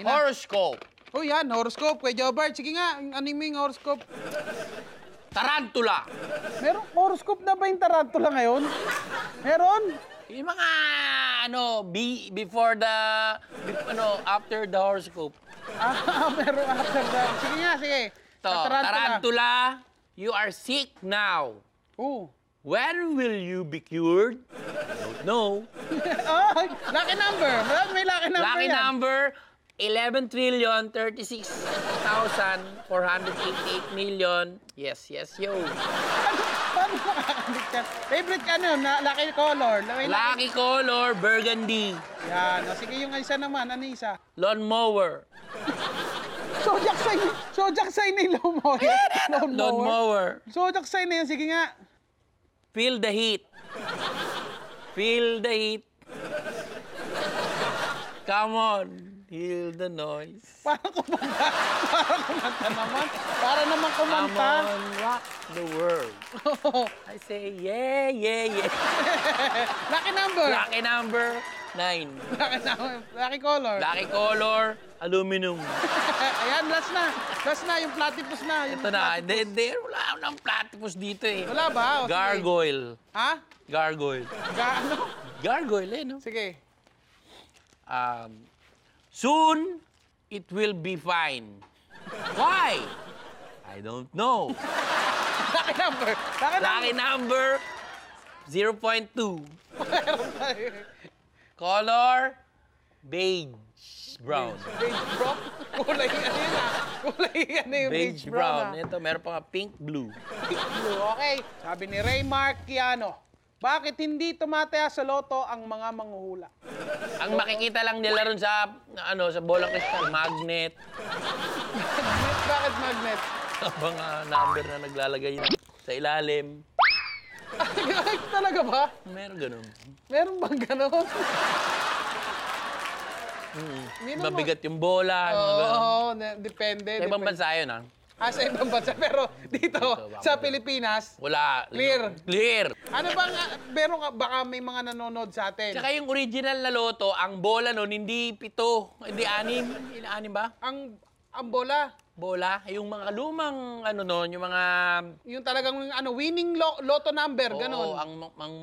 Okay na. Horoscope. oh, yan, horoscope. Kuya Jobart, sige nga, ano yung horoscope? Tarantula. Meron horoscope na ba yung tarantula ngayon? Meron? Yung mga ano, be, before the, be- ano, after the horoscope. Ah, meron after that. Sige nga, sige. To, Sa tarantula, you are sick now. Oo. When will you be cured? Don't know. oh, lucky number. May lucky number Lucky yan. number, 11 trillion 36,488 million. Yes, yes, yo. Favorite ka ano, na lucky color. Lucky color, burgundy. Yan. O, sige, yung isa naman. Ano yung isa? Lawn mower. Sojak sign. Sojak sign na yung lawn mower. Lawn Lawn mower. Sojak sign na yan. Sige nga. Feel the heat. Feel the heat. Come on. Heal the noise. Parang kumanta. Parang kumanta naman. Para naman Come kumanta. on, rock the world. I say, yeah, yeah, yeah. lucky number. Lucky number, nine. Lucky number. Lucky color. Lucky color, aluminum. Ayan, last na. Last na, yung platypus na. Yung Ito na, hindi, hindi, wala nang platypus dito eh. Wala ba? O, sige. Gargoyle. Ha? Gargoyle. Ga ano? Gargoyle eh, no? Sige. Um, soon, it will be fine. Why? I don't know. Lucky number. Lucky Lucky number. number, 0.2. Color, beige brown. Beige brown. Kulay ano yun ah. Kulay ano yung Beige beige brown. brown. Ito, meron pa nga pink blue. Blue. Okay. Sabi ni Ray Marciano, bakit hindi tumataya sa loto ang mga manghuhula? Ang makikita lang nila ron sa ano sa bolang kristal, magnet, Magnet, bakit magnet? mga number na naglalagay sa ilalim. Talaga ba? Meron ganun. Meron bang ganon? Mm. Mabigat yung bola, mga Oo, ganun. na- depende. Sa ibang depende. bansa yun, ah. Ah, sa ibang bansa. Pero dito, sa. Pilipinas, Wala. Clear. Clear. ano bang, ah, ka, baka may mga nanonood sa atin. Tsaka yung original na loto, ang bola nun, hindi pito, hindi anim. Hindi anim ba? Ang, ang bola, Bola. Yung mga lumang, ano nun, yung mga... yung talagang ano, winning lo, lotto number, Oo, ganon. ang, ang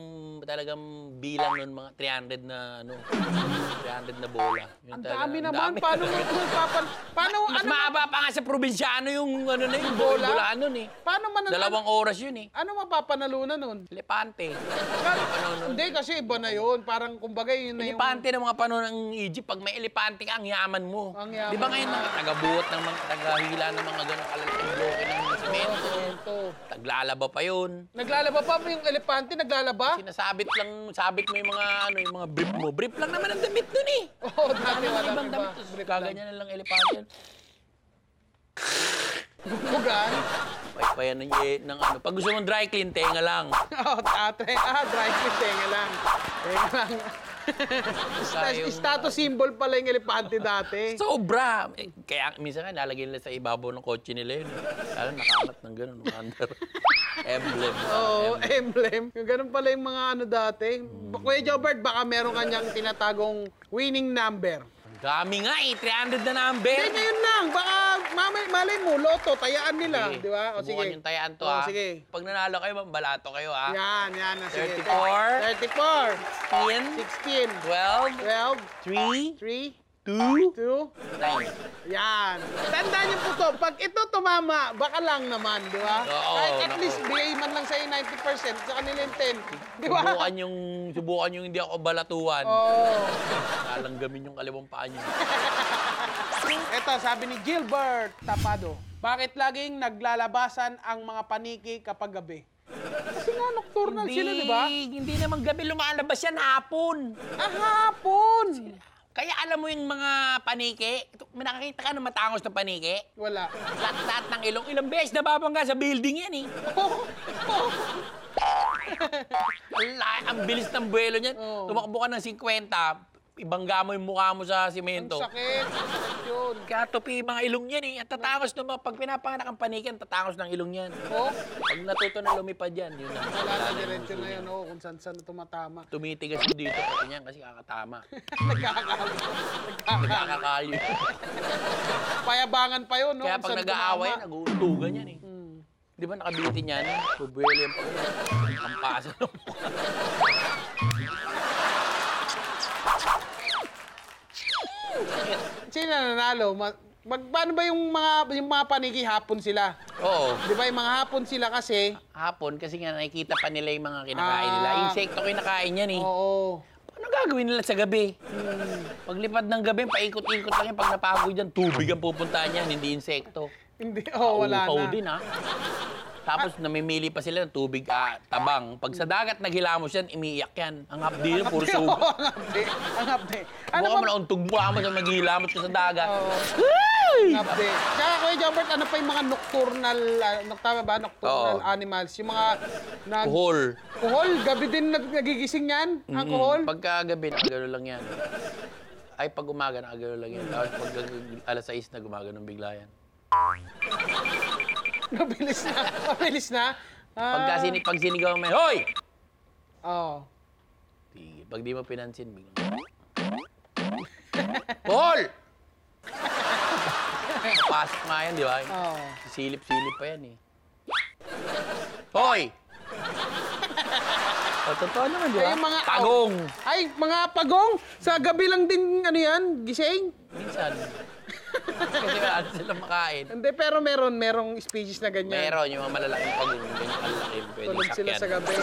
talagang bilang nun, mga 300 na, ano, 300 na bola. Yun Ang talaga, dami ang naman. dami. Paano mo papan, paano Mas ano mahaba pa nga sa probinsyano yung ano na yung Bola? bola nun eh. paano man Dalawang oras yun eh. ano mapapanalunan nun? Elepante. Paano- Hindi kasi iba na yun. Parang kumbaga yun na yung Elepante ng mga panahon ng Egypt, pag may elepante ka, ang yaman mo. Ang yaman Di ba ngayon mga taga-buot ng mga taga-hila ng mga gano'ng kalalaking bloke ng semento? Taglalaba pa yun. Naglalaba pa yung elepante, naglalaba? Sinasabit lang, sabit mo yung mga ano, yung mga brief mo. Brief lang naman ang damit nun eh. Oo, oh, dati Ano wala ibang iba. damit? Tapos Kaganyan na lang elepante. Bugan. Paypayan ng, ng ano. Pag gusto mong dry clean, tenga lang. Oh, tate. Ah, dry fit. Tenga lang. Tenga lang. Sta- yung- Status symbol pala yung elepante dati. Sobra! Eh, Kaya minsan nga lalagyan nila sa ibabaw ng kotse nila yun. Lalo nakaangat ng gano'n, ng under. Emblem. Oo, Emblem. emblem. Yung ganun pala yung mga ano dati. Kuya Jobert, baka meron kanyang tinatagong winning number. Dami nga eh, 300 na number. Hindi, ngayon lang. Baka mamay, malay mo, loto, tayaan nila. Di ba? O subukan sige. yung tayaan to O, ha. sige. Pag nanalo kayo, balato kayo ha. Yan, yan. na, Sige. 34. 34. 10, 16. 12, 3, 12. 3. 2, 2. 9. Yan. Tandaan niyo po to, pag ito tumama, baka lang naman, di ba? Oo, Kahit at naku. least bigay man lang sa'yo 90%, sa kanila yung 10. Di ba? Subukan yung, subukan yung hindi ako balatuan. Oo. Lalanggamin yung kaliwang paa niyo. Ito, sabi ni Gilbert Tapado, bakit laging naglalabasan ang mga paniki kapag gabi? Nga nocturnal sila, di ba? Hindi naman gabi lumalabas yan, hapon. Ah, hapon! Kaya alam mo yung mga paniki, may nakakita ka ng matangos na paniki? Wala. Lahat-lahat ng ilong, ilang beses nababangga sa building yan eh. Ala, ang bilis ng buwelo niyan. Oo. Tumakbo ka ng 50, ibangga mo yung mukha mo sa simento. sakit. Ang sakit yun. Kaya tupi yung mga ilong yan eh. Ang tatangos ng mga, pag pinapanganak ang paniki, ang tatangos ng ilong yan. Oh, Pag natuto na lumipad yan, yun na. wala na diretso na yun. Oh, kung saan saan tumatama. Tumitigas yun dito, pati niyan kasi kakatama. Nagkakakalo. Nagkakakalyo. Payabangan pa yun, no? Kaya kung pag saan nag-aaway, tumama. nag-uuntugan yan eh. Hmm. Di ba nakabitin yan? Bubuelo yung pag ang pasa ng mukha. Sino nanalo? Ma- mag, paano ba yung mga yung mga paniki hapon sila? Oo. Di ba yung mga hapon sila kasi? Hapon, kasi nga nakikita pa nila yung mga kinakain Ah. nila. Insekto kinakain yan eh. Oo. Paano gagawin nila sa gabi? Paglipad ng gabi, paikot-ikot lang yan. Pag napagod yan, tubig ang pupuntahan yan, hindi insekto. Hindi, oh, wala Paupaw na. din ha. Tapos namimili pa sila ng tubig ah, tabang. Pag sa dagat naghilamos yan, umiiyak yan. Ang hapdi yun, puro Oo, sugat. ang hapde. Ano Mukha ba? mo na untog mo mo sa maghihilamos ka sa dagat. Ay! Ang hapde. Tsaka Kuya Jobert, ano pa yung mga nocturnal, uh, tama ba? Nocturnal Oo. animals. Yung mga nag... Kuhol. Kuhol, gabi din nag- nagigising yan. Ang kuhol. Pagka gabi, nakagano lang yan. Ay, pag umaga, nakagano lang yan. Tapos pag alas 6 na gumagano bigla yan. Mabilis na. Mabilis na. Ah, Pagka sini, pag sinigaw mo, Hoy! Oo. Tigil. Pag di mo pinansin, bigla. Paul! Pasok nga yan, di ba? Oo. Silip-silip pa yan eh. Hoy! o, totoo naman, di ba? Ay, yung mga Pagong! Ay, mga pagong. Sa gabi lang din, ano yan, gising. Minsan. Kasi wala na silang makain. Hindi, pero meron, merong species na ganyan. Meron yung mga malalaking pagong, ganyan kalaki, pwede Tulog sila sakyan. sa gabi.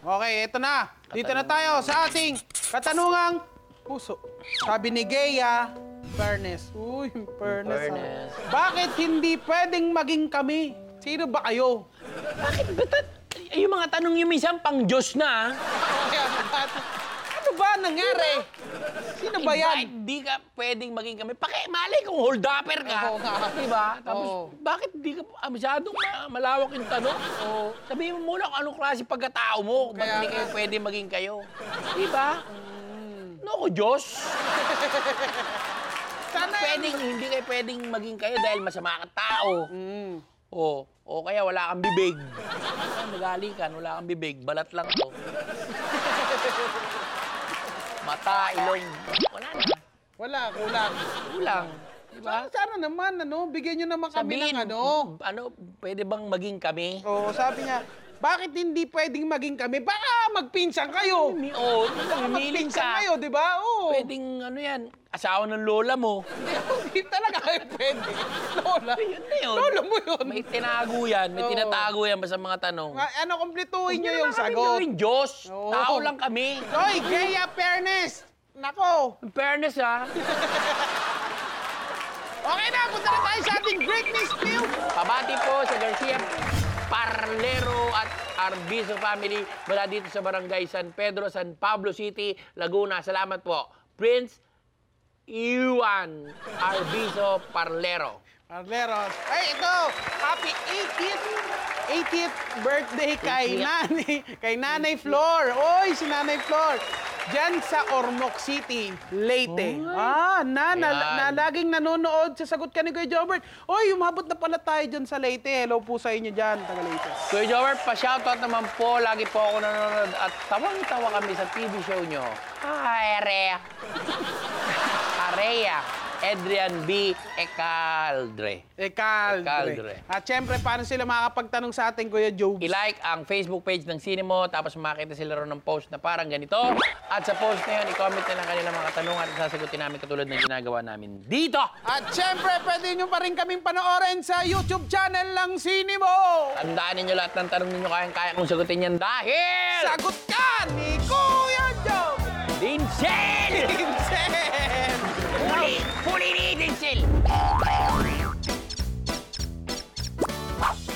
Okay, eto na. Dito na tayo sa ating katanungang puso. Sabi ni Gea, fairness. Uy, fairness. ah. Fairness. Bakit hindi pwedeng maging kami? Sino ba kayo? Bakit ba Ay, yung mga tanong yung minsan pang Diyos na, ah. Kaya, bakit- ba nangyari? Sino ba yan? Bakit di ka pwedeng maging kami? Pakimali kung hold-upper ka. Oo nga. Di ba? Tapos, Oo. bakit di ka ah, masyadong ma- malawak yung tanong? Oo. Sabihin mo muna kung anong klase pagkatao mo. Kung Kaya bakit hindi kayo pwede maging kayo. Di ba? No ko, Diyos. Sana Pwedeng, hindi kayo pwedeng maging kayo dahil masama ka tao. Mm. O, o kaya wala kang bibig. Ay, magali ka, wala kang bibig. Balat lang to. Mata, ilong. Wala na. Wala, kulang. Kulang. Di ba? Sana, sana naman, ano, bigyan nyo naman kami Sabihin, ng ano. ano, pwede bang maging kami? Oo, sabi niya, bakit hindi pwedeng maging kami? Baka magpinsan kayo. Oo, Baka namimiling magpinsan ka. kayo, di ba? Oo. Pwedeng ano yan, asawa ng lola mo. Hindi talaga kayo pwede. Lola. Yun na yun. Lola mo yun. May tinago yan, may Oo. tinatago yan ba sa mga tanong. Nga, Ano, kumpletuhin nyo yung sagot. gawing Diyos. Oo. Tao lang kami. Hoy, Gaya Fairness! Nako! In fairness ha, Okay na, punta na tayo sa ating greatness field! pabati po sa Garcia Parlero at Arbizo family mula dito sa Barangay San Pedro, San Pablo City, Laguna. Salamat po. Prince Iwan Arbizo Parlero. Carleros. Ay, ito! Happy 80th 80th birthday kay 80th. Nanay, kay Nanay Flor. Oy, si Nanay Flor. Diyan sa Ormoc City, Leyte. Ah, na, na, Ayan. na, laging nanonood sa sagot ka ni Kuya Jobert. Oy, umabot na pala tayo dyan sa Leyte. Hello po sa inyo dyan, taga Leyte. Kuya Jower, pa-shoutout naman po. Lagi po ako nanonood at tawang-tawa kami sa TV show nyo. Hi, Area. Area. Adrian B. Ecaldre. Ekaldre. Ekaldre. At syempre, paano sila makakapagtanong sa ating Kuya Jobs? I-like ang Facebook page ng Cinemo, tapos makita sila ron ng post na parang ganito. At sa post na yun, i-comment nila ang kanilang mga katanungan at sasagutin namin katulad ng ginagawa namin dito. At syempre, pwede nyo pa rin kaming panoorin sa YouTube channel ng Sinimo! Tandaan ninyo lahat ng tanong ninyo kayang-kaya kong sagutin yan dahil... Sagot ka ni Kuya Job! Dinsel! Vincent!